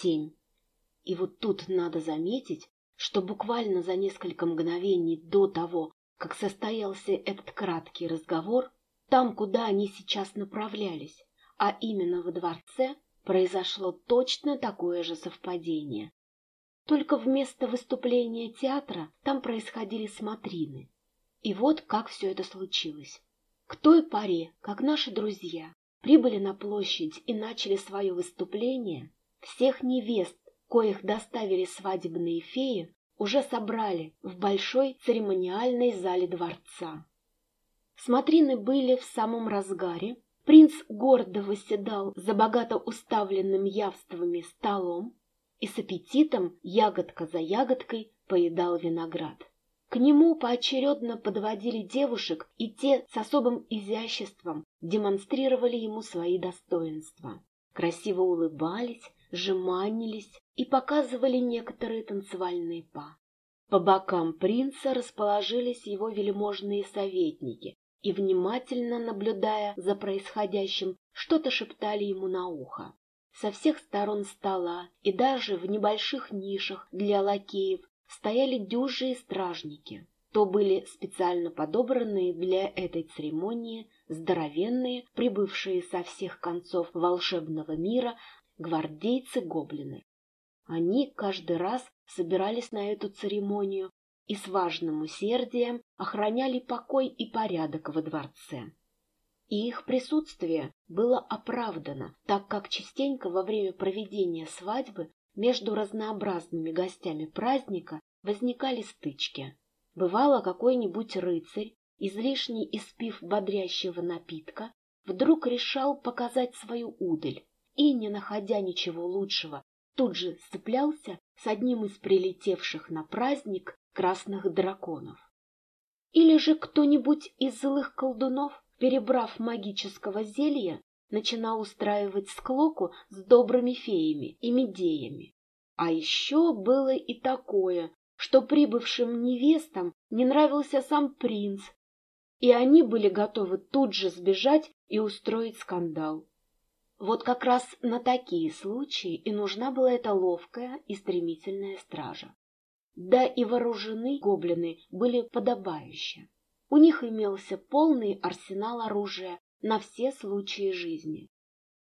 семь. И вот тут надо заметить, что буквально за несколько мгновений до того, как состоялся этот краткий разговор, там, куда они сейчас направлялись, а именно во дворце, произошло точно такое же совпадение. Только вместо выступления театра там происходили смотрины. И вот как все это случилось. К той паре, как наши друзья прибыли на площадь и начали свое выступление, всех невест, коих доставили свадебные феи, уже собрали в большой церемониальной зале дворца. Смотрины были в самом разгаре, принц гордо восседал за богато уставленным явствами столом и с аппетитом, ягодка за ягодкой, поедал виноград. К нему поочередно подводили девушек, и те с особым изяществом демонстрировали ему свои достоинства. Красиво улыбались, жеманились и показывали некоторые танцевальные па. По бокам принца расположились его вельможные советники и, внимательно наблюдая за происходящим, что-то шептали ему на ухо. Со всех сторон стола и даже в небольших нишах для лакеев стояли дюжие стражники. То были специально подобранные для этой церемонии здоровенные, прибывшие со всех концов волшебного мира, гвардейцы-гоблины. Они каждый раз собирались на эту церемонию и с важным усердием охраняли покой и порядок во дворце. И их присутствие было оправдано, так как частенько во время проведения свадьбы между разнообразными гостями праздника возникали стычки. Бывало, какой-нибудь рыцарь, излишне испив бодрящего напитка, вдруг решал показать свою удаль и, не находя ничего лучшего, тут же сцеплялся с одним из прилетевших на праздник красных драконов. Или же кто-нибудь из злых колдунов, перебрав магического зелья, начинал устраивать склоку с добрыми феями и медеями. А еще было и такое, что прибывшим невестам не нравился сам принц, и они были готовы тут же сбежать и устроить скандал. Вот как раз на такие случаи и нужна была эта ловкая и стремительная стража. Да и вооружены гоблины были подобающе. У них имелся полный арсенал оружия на все случаи жизни.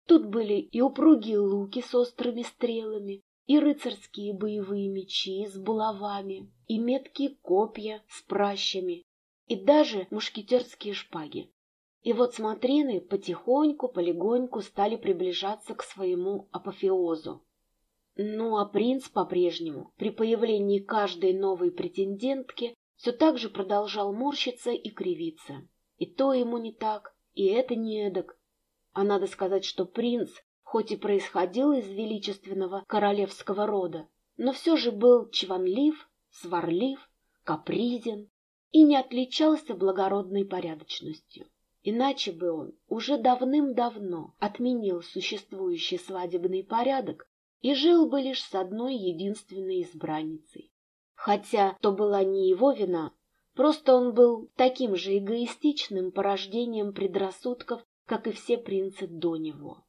Тут были и упругие луки с острыми стрелами, и рыцарские боевые мечи с булавами, и меткие копья с пращами, и даже мушкетерские шпаги. И вот смотрины потихоньку, полегоньку стали приближаться к своему апофеозу. Ну а принц по-прежнему, при появлении каждой новой претендентки, все так же продолжал морщиться и кривиться. И то ему не так, и это не эдак. А надо сказать, что принц, хоть и происходил из величественного королевского рода, но все же был чванлив, сварлив, капризен и не отличался благородной порядочностью. Иначе бы он уже давным-давно отменил существующий свадебный порядок и жил бы лишь с одной единственной избранницей. Хотя то была не его вина, просто он был таким же эгоистичным порождением предрассудков, как и все принцы до него.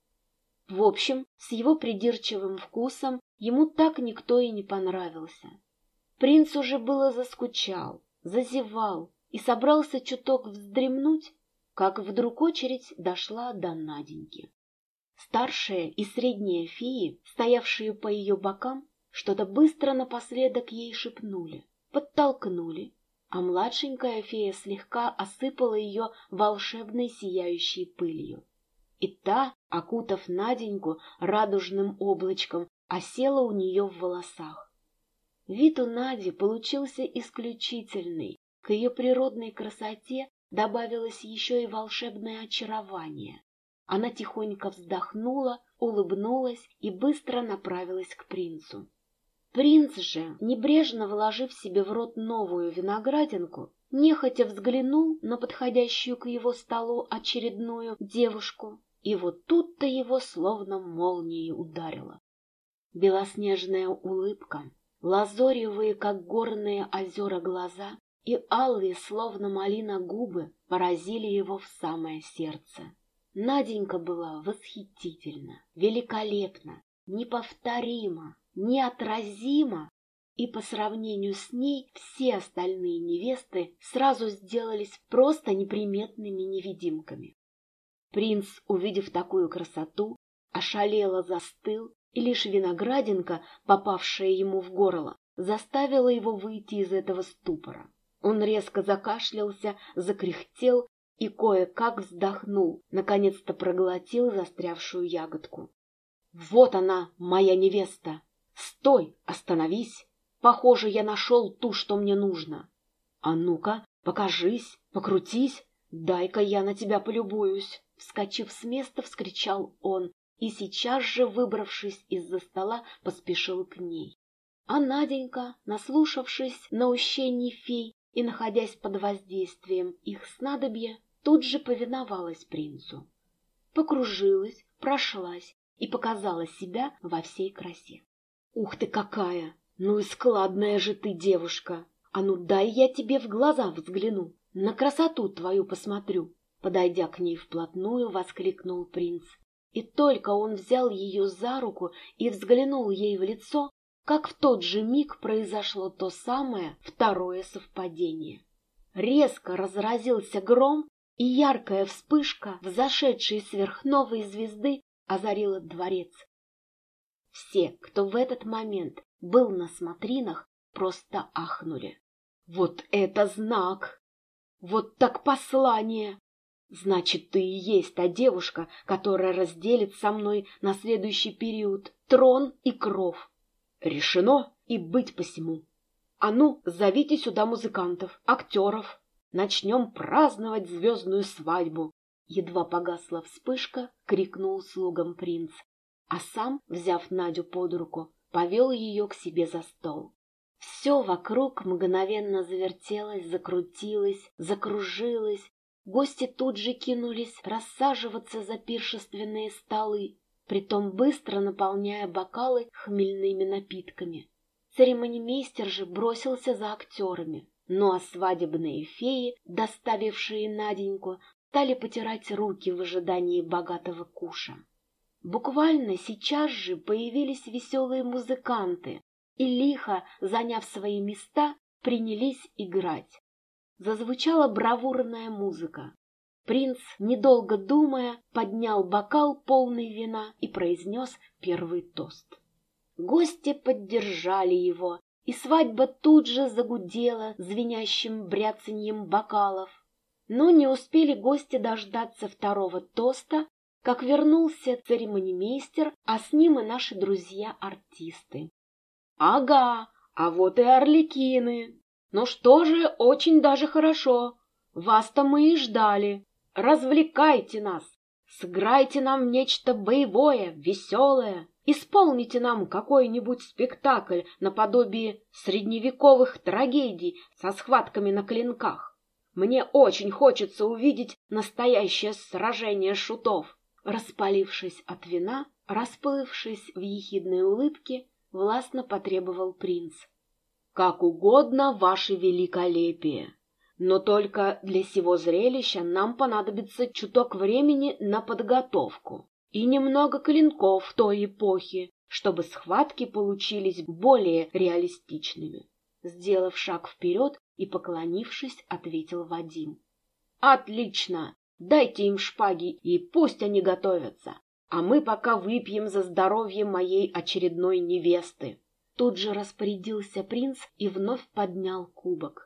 В общем, с его придирчивым вкусом ему так никто и не понравился. Принц уже было заскучал, зазевал и собрался чуток вздремнуть, как вдруг очередь дошла до Наденьки. Старшая и средняя феи, стоявшие по ее бокам, что-то быстро напоследок ей шепнули, подтолкнули, а младшенькая фея слегка осыпала ее волшебной сияющей пылью. И та, окутав Наденьку радужным облачком, осела у нее в волосах. Вид у Нади получился исключительный, к ее природной красоте добавилось еще и волшебное очарование. Она тихонько вздохнула, улыбнулась и быстро направилась к принцу. Принц же, небрежно вложив себе в рот новую виноградинку, нехотя взглянул на подходящую к его столу очередную девушку, и вот тут-то его словно молнией ударило. Белоснежная улыбка, лазоревые, как горные озера, глаза и алые, словно малина, губы поразили его в самое сердце. Наденька была восхитительна, великолепна, неповторима, неотразима, и по сравнению с ней все остальные невесты сразу сделались просто неприметными невидимками. Принц, увидев такую красоту, ошалело застыл, и лишь виноградинка, попавшая ему в горло, заставила его выйти из этого ступора. Он резко закашлялся, закряхтел и кое-как вздохнул, наконец-то проглотил застрявшую ягодку. «Вот она, моя невеста! Стой, остановись! Похоже, я нашел ту, что мне нужно. А ну-ка, покажись, покрутись, дай-ка я на тебя полюбуюсь!» Вскочив с места, вскричал он и сейчас же, выбравшись из-за стола, поспешил к ней. А Наденька, наслушавшись наущений фей и находясь под воздействием их снадобья, тут же повиновалась принцу. Покружилась, прошлась и показала себя во всей красе. «Ух ты какая! Ну и складная же ты девушка! А ну дай я тебе в глаза взгляну, на красоту твою посмотрю!» Подойдя к ней вплотную, воскликнул принц. И только он взял ее за руку и взглянул ей в лицо, как в тот же миг произошло то самое второе совпадение. Резко разразился гром, и яркая вспышка взошедшей сверхновой звезды озарила дворец. Все, кто в этот момент был на смотринах, просто ахнули. Вот это знак! Вот так послание! Значит, ты и есть та девушка, которая разделит со мной на следующий период трон и кров. Решено и быть посему. А ну, зовите сюда музыкантов, актеров. Начнем праздновать звездную свадьбу. Едва погасла вспышка, крикнул слугам принц, а сам, взяв Надю под руку, повел ее к себе за стол. Все вокруг мгновенно завертелось, закрутилось, закружилось. Гости тут же кинулись рассаживаться за пиршественные столы, притом быстро наполняя бокалы хмельными напитками. Церемонимейстер же бросился за актерами, ну а свадебные феи, доставившие Наденьку, стали потирать руки в ожидании богатого куша. Буквально сейчас же появились веселые музыканты, и лихо, заняв свои места, принялись играть. Зазвучала бравурная музыка. Принц, недолго думая, поднял бокал полный вина и произнес первый тост. Гости поддержали его, и свадьба тут же загудела звенящим бряцаньем бокалов. Но не успели гости дождаться второго тоста, как вернулся церемонимейстер, а с ним и наши друзья-артисты. — Ага, а вот и орликины. Ну что же, очень даже хорошо. Вас-то мы и ждали. Развлекайте нас, сыграйте нам нечто боевое, веселое, исполните нам какой-нибудь спектакль наподобие средневековых трагедий со схватками на клинках. Мне очень хочется увидеть настоящее сражение шутов. Распалившись от вина, расплывшись в ехидной улыбке, властно потребовал принц. — Как угодно, ваше великолепие! Но только для сего зрелища нам понадобится чуток времени на подготовку и немного клинков той эпохи, чтобы схватки получились более реалистичными. Сделав шаг вперед и поклонившись, ответил Вадим. «Отлично! Дайте им шпаги, и пусть они готовятся, а мы пока выпьем за здоровье моей очередной невесты». Тут же распорядился принц и вновь поднял кубок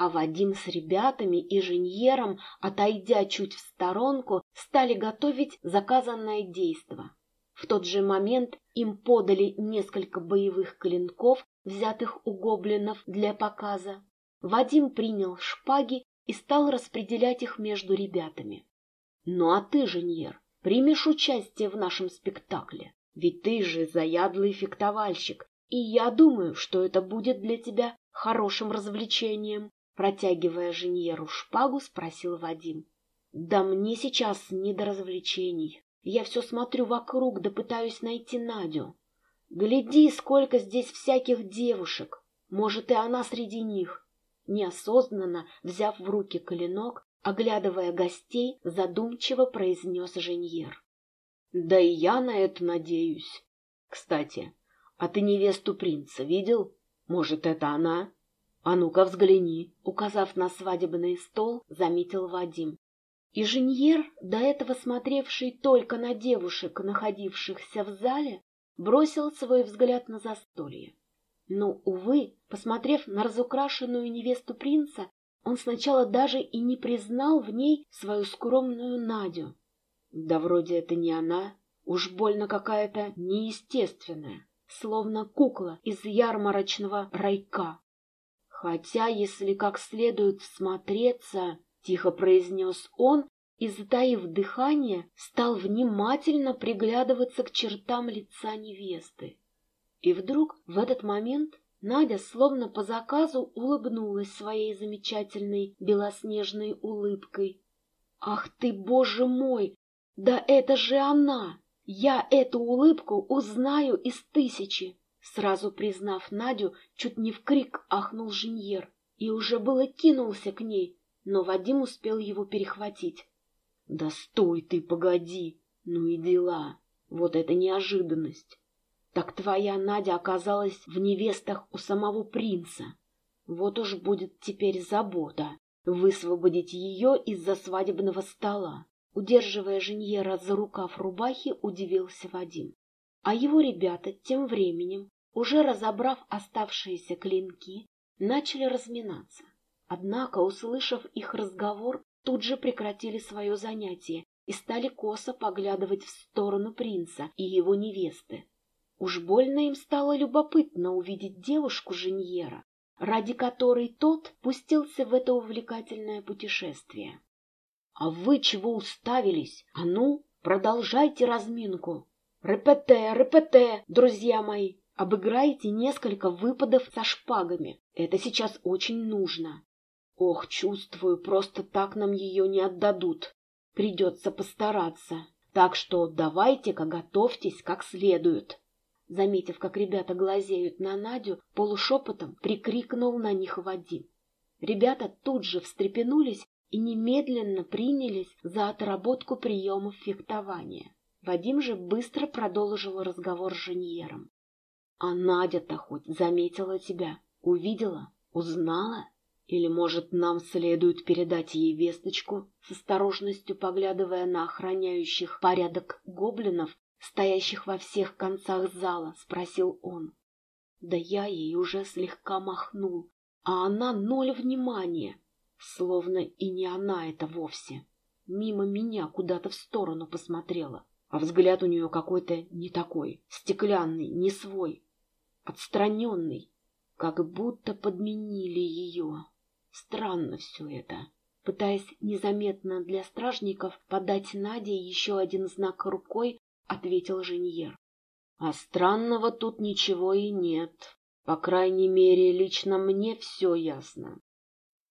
а Вадим с ребятами и женьером, отойдя чуть в сторонку, стали готовить заказанное действо. В тот же момент им подали несколько боевых клинков, взятых у гоблинов для показа. Вадим принял шпаги и стал распределять их между ребятами. «Ну а ты, женьер, примешь участие в нашем спектакле, ведь ты же заядлый фехтовальщик, и я думаю, что это будет для тебя хорошим развлечением. Протягивая Женьеру шпагу, спросил Вадим. «Да мне сейчас не до развлечений. Я все смотрю вокруг, да пытаюсь найти Надю. Гляди, сколько здесь всяких девушек. Может, и она среди них». Неосознанно, взяв в руки клинок, оглядывая гостей, задумчиво произнес Женьер. «Да и я на это надеюсь. Кстати, а ты невесту принца видел? Может, это она? А ну-ка взгляни, указав на свадебный стол, заметил Вадим. Инженер, до этого смотревший только на девушек, находившихся в зале, бросил свой взгляд на застолье. Но, увы, посмотрев на разукрашенную невесту принца, он сначала даже и не признал в ней свою скромную Надю. Да вроде это не она, уж больно какая-то неестественная, словно кукла из ярмарочного райка. Хотя, если как следует всмотреться, — тихо произнес он и, затаив дыхание, стал внимательно приглядываться к чертам лица невесты. И вдруг в этот момент Надя словно по заказу улыбнулась своей замечательной белоснежной улыбкой. «Ах ты, боже мой! Да это же она! Я эту улыбку узнаю из тысячи!» Сразу признав Надю, чуть не в крик ахнул Женьер и уже было кинулся к ней, но Вадим успел его перехватить. «Да стой ты, погоди! Ну и дела! Вот это неожиданность! Так твоя Надя оказалась в невестах у самого принца. Вот уж будет теперь забота высвободить ее из-за свадебного стола. Удерживая Женьера за рукав рубахи, удивился Вадим. А его ребята тем временем, уже разобрав оставшиеся клинки, начали разминаться. Однако, услышав их разговор, тут же прекратили свое занятие и стали косо поглядывать в сторону принца и его невесты. Уж больно им стало любопытно увидеть девушку Женьера, ради которой тот пустился в это увлекательное путешествие. — А вы чего уставились? А ну, продолжайте разминку. Репете, репете, друзья мои, обыграйте несколько выпадов со шпагами. Это сейчас очень нужно. Ох, чувствую, просто так нам ее не отдадут. Придется постараться. Так что давайте-ка готовьтесь как следует. Заметив, как ребята глазеют на Надю, полушепотом прикрикнул на них Вадим. Ребята тут же встрепенулись и немедленно принялись за отработку приемов фехтования. Вадим же быстро продолжил разговор с Женьером. — А Надя-то хоть заметила тебя, увидела, узнала? Или, может, нам следует передать ей весточку, с осторожностью поглядывая на охраняющих порядок гоблинов, стоящих во всех концах зала, спросил он. Да я ей уже слегка махнул, а она ноль внимания, словно и не она это вовсе. Мимо меня куда-то в сторону посмотрела, а взгляд у нее какой-то не такой, стеклянный, не свой, отстраненный, как будто подменили ее. Странно все это. Пытаясь незаметно для стражников подать Наде еще один знак рукой, ответил Женьер. А странного тут ничего и нет. По крайней мере, лично мне все ясно.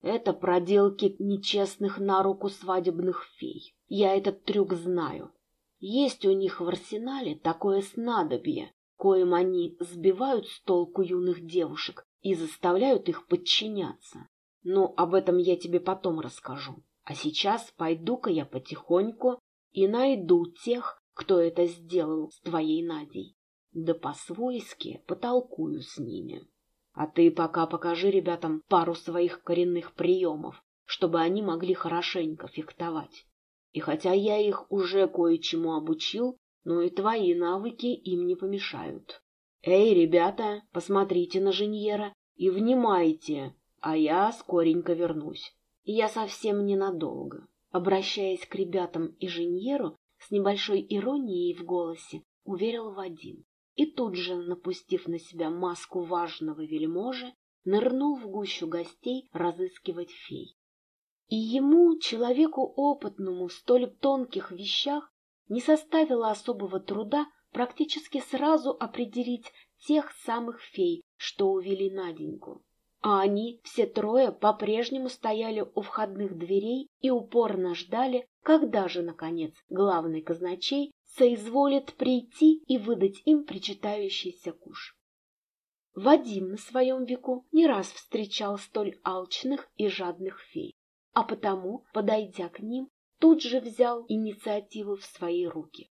Это проделки нечестных на руку свадебных фей. Я этот трюк знаю. Есть у них в арсенале такое снадобье, коим они сбивают с толку юных девушек и заставляют их подчиняться. Но об этом я тебе потом расскажу. А сейчас пойду-ка я потихоньку и найду тех, кто это сделал с твоей Надей. Да по-свойски потолкую с ними. А ты пока покажи ребятам пару своих коренных приемов, чтобы они могли хорошенько фехтовать. И хотя я их уже кое-чему обучил, но и твои навыки им не помешают. Эй, ребята, посмотрите на Женьера и внимайте, а я скоренько вернусь. Я совсем ненадолго. Обращаясь к ребятам и Женьеру, с небольшой иронией в голосе уверил Вадим. И тут же, напустив на себя маску важного вельможи, нырнул в гущу гостей разыскивать фей. И ему, человеку опытному в столь тонких вещах, не составило особого труда практически сразу определить тех самых фей, что увели Наденьку. А они, все трое, по-прежнему стояли у входных дверей и упорно ждали, когда же, наконец, главный казначей соизволит прийти и выдать им причитающийся куш. Вадим на своем веку не раз встречал столь алчных и жадных фей, а потому, подойдя к ним, тут же взял инициативу в свои руки.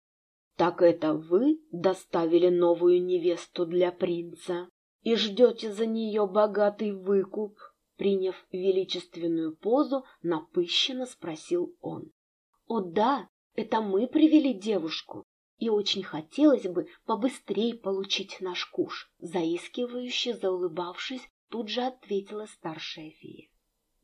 Так это вы доставили новую невесту для принца и ждете за нее богатый выкуп? Приняв величественную позу, напыщенно спросил он. О да, это мы привели девушку, и очень хотелось бы побыстрее получить наш куш, заискивающе заулыбавшись, тут же ответила старшая фея.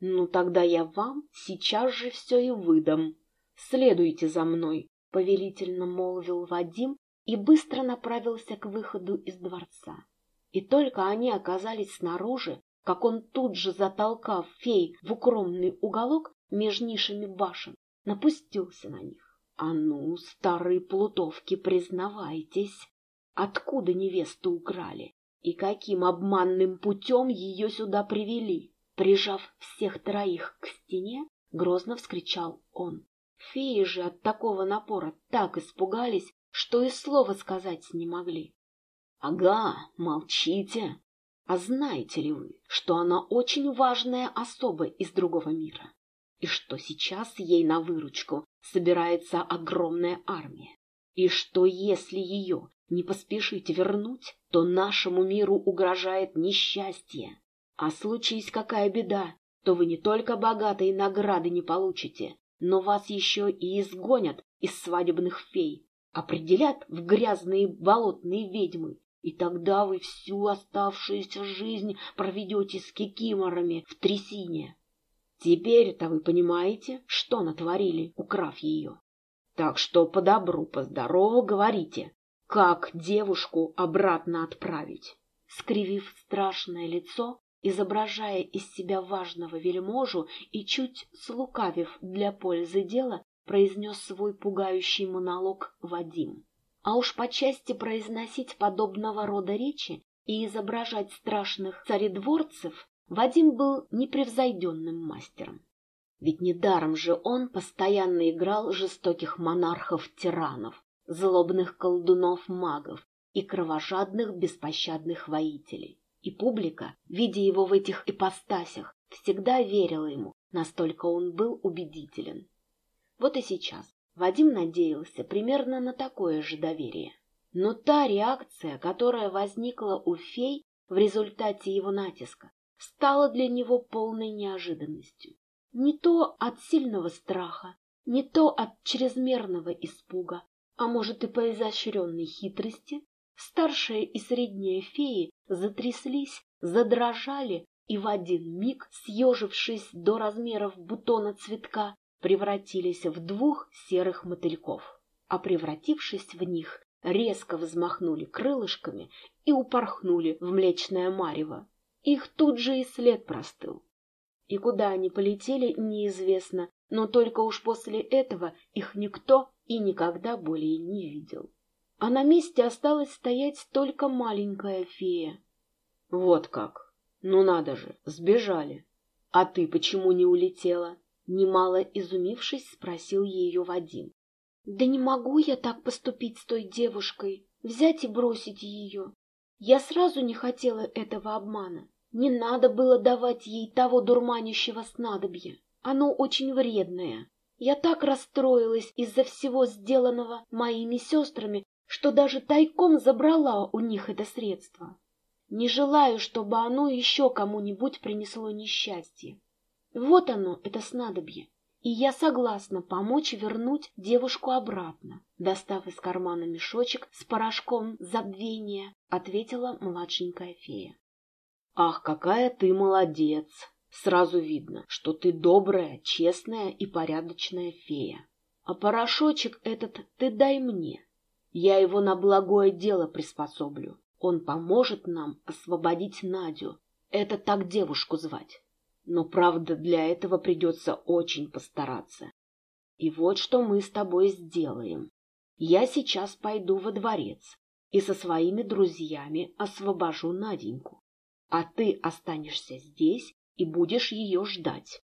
Ну тогда я вам сейчас же все и выдам. Следуйте за мной, повелительно молвил Вадим и быстро направился к выходу из дворца. И только они оказались снаружи, как он тут же, затолкав фей в укромный уголок между нишами башен, напустился на них. А ну, старые плутовки, признавайтесь, откуда невесту украли и каким обманным путем ее сюда привели? Прижав всех троих к стене, грозно вскричал он. Феи же от такого напора так испугались, что и слова сказать не могли. — Ага, молчите. А знаете ли вы, что она очень важная особа из другого мира? И что сейчас ей на выручку собирается огромная армия? И что, если ее не поспешить вернуть, то нашему миру угрожает несчастье? А случись какая беда, то вы не только богатые награды не получите, но вас еще и изгонят из свадебных фей, определят в грязные болотные ведьмы, и тогда вы всю оставшуюся жизнь проведете с кикиморами в трясине. Теперь-то вы понимаете, что натворили, украв ее. Так что по добру, по здорову говорите, как девушку обратно отправить. Скривив страшное лицо, изображая из себя важного вельможу и чуть слукавив для пользы дела, произнес свой пугающий монолог Вадим. А уж по части произносить подобного рода речи и изображать страшных царедворцев Вадим был непревзойденным мастером. Ведь недаром же он постоянно играл жестоких монархов-тиранов, злобных колдунов-магов и кровожадных беспощадных воителей. И публика, видя его в этих ипостасях, всегда верила ему, настолько он был убедителен. Вот и сейчас Вадим надеялся примерно на такое же доверие. Но та реакция, которая возникла у фей в результате его натиска, стало для него полной неожиданностью. Не то от сильного страха, не то от чрезмерного испуга, а может и по изощренной хитрости, старшая и средняя феи затряслись, задрожали и в один миг, съежившись до размеров бутона цветка, превратились в двух серых мотыльков, а превратившись в них, резко взмахнули крылышками и упорхнули в млечное марево, их тут же и след простыл. И куда они полетели, неизвестно, но только уж после этого их никто и никогда более не видел. А на месте осталась стоять только маленькая фея. Вот как! Ну надо же, сбежали. А ты почему не улетела? Немало изумившись, спросил ее Вадим. Да не могу я так поступить с той девушкой, взять и бросить ее. Я сразу не хотела этого обмана. Не надо было давать ей того дурманящего снадобья. Оно очень вредное. Я так расстроилась из-за всего сделанного моими сестрами, что даже тайком забрала у них это средство. Не желаю, чтобы оно еще кому-нибудь принесло несчастье. Вот оно, это снадобье. И я согласна помочь вернуть девушку обратно. Достав из кармана мешочек с порошком забвения, ответила младшенькая фея. Ах, какая ты молодец! Сразу видно, что ты добрая, честная и порядочная фея. А порошочек этот ты дай мне. Я его на благое дело приспособлю. Он поможет нам освободить Надю. Это так девушку звать. Но, правда, для этого придется очень постараться. И вот что мы с тобой сделаем. Я сейчас пойду во дворец и со своими друзьями освобожу Наденьку. А ты останешься здесь и будешь ее ждать.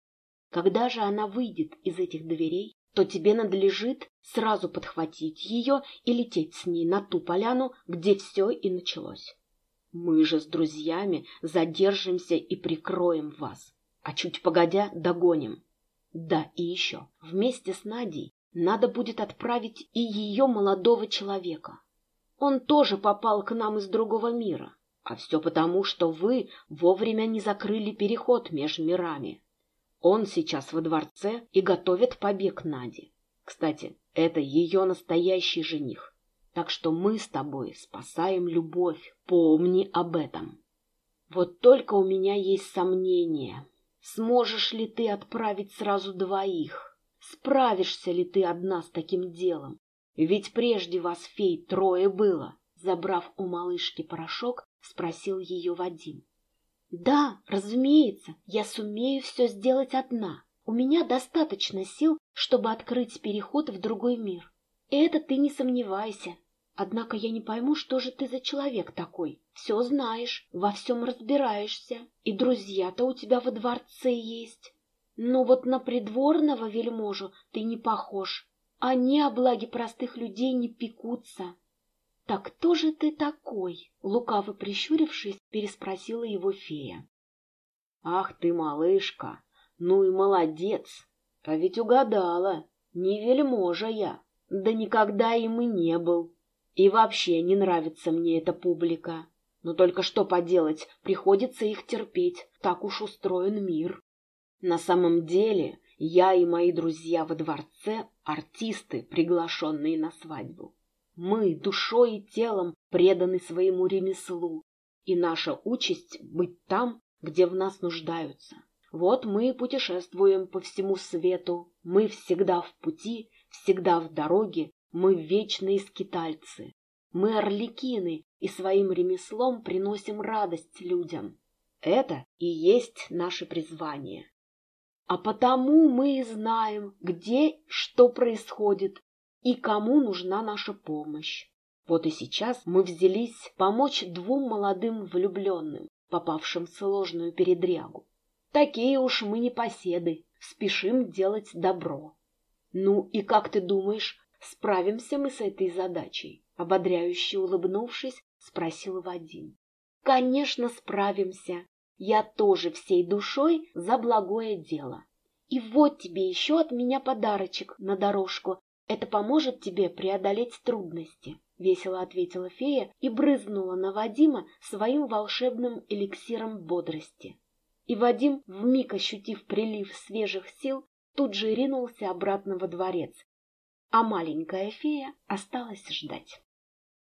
Когда же она выйдет из этих дверей, то тебе надлежит сразу подхватить ее и лететь с ней на ту поляну, где все и началось. Мы же с друзьями задержимся и прикроем вас а чуть погодя догоним. Да, и еще, вместе с Надей надо будет отправить и ее молодого человека. Он тоже попал к нам из другого мира. А все потому, что вы вовремя не закрыли переход между мирами. Он сейчас во дворце и готовит побег Нади. Кстати, это ее настоящий жених. Так что мы с тобой спасаем любовь. Помни об этом. Вот только у меня есть сомнения. Сможешь ли ты отправить сразу двоих? Справишься ли ты одна с таким делом? Ведь прежде вас, фей, трое было. Забрав у малышки порошок, спросил ее Вадим. Да, разумеется, я сумею все сделать одна. У меня достаточно сил, чтобы открыть переход в другой мир. Это ты не сомневайся. Однако я не пойму, что же ты за человек такой. Все знаешь, во всем разбираешься, и друзья-то у тебя во дворце есть. Но вот на придворного вельможу ты не похож. Они о благе простых людей не пекутся. «Так кто же ты такой?» — лукаво прищурившись, переспросила его фея. «Ах ты, малышка! Ну и молодец! А ведь угадала! Не вельможа я, да никогда им и не был. И вообще не нравится мне эта публика. Но только что поделать, приходится их терпеть, так уж устроен мир. На самом деле я и мои друзья во дворце — артисты, приглашенные на свадьбу. Мы душой и телом преданы своему ремеслу, и наша участь — быть там, где в нас нуждаются. Вот мы путешествуем по всему свету, мы всегда в пути, всегда в дороге, мы вечные скитальцы. Мы орликины и своим ремеслом приносим радость людям. Это и есть наше призвание. А потому мы и знаем, где что происходит и кому нужна наша помощь. Вот и сейчас мы взялись помочь двум молодым влюбленным, попавшим в сложную передрягу. Такие уж мы не поседы, спешим делать добро. Ну и как ты думаешь, справимся мы с этой задачей? Ободряюще улыбнувшись, спросил Вадим. Конечно, справимся. Я тоже всей душой за благое дело. И вот тебе еще от меня подарочек на дорожку это поможет тебе преодолеть трудности, — весело ответила фея и брызнула на Вадима своим волшебным эликсиром бодрости. И Вадим, вмиг ощутив прилив свежих сил, тут же ринулся обратно во дворец, а маленькая фея осталась ждать.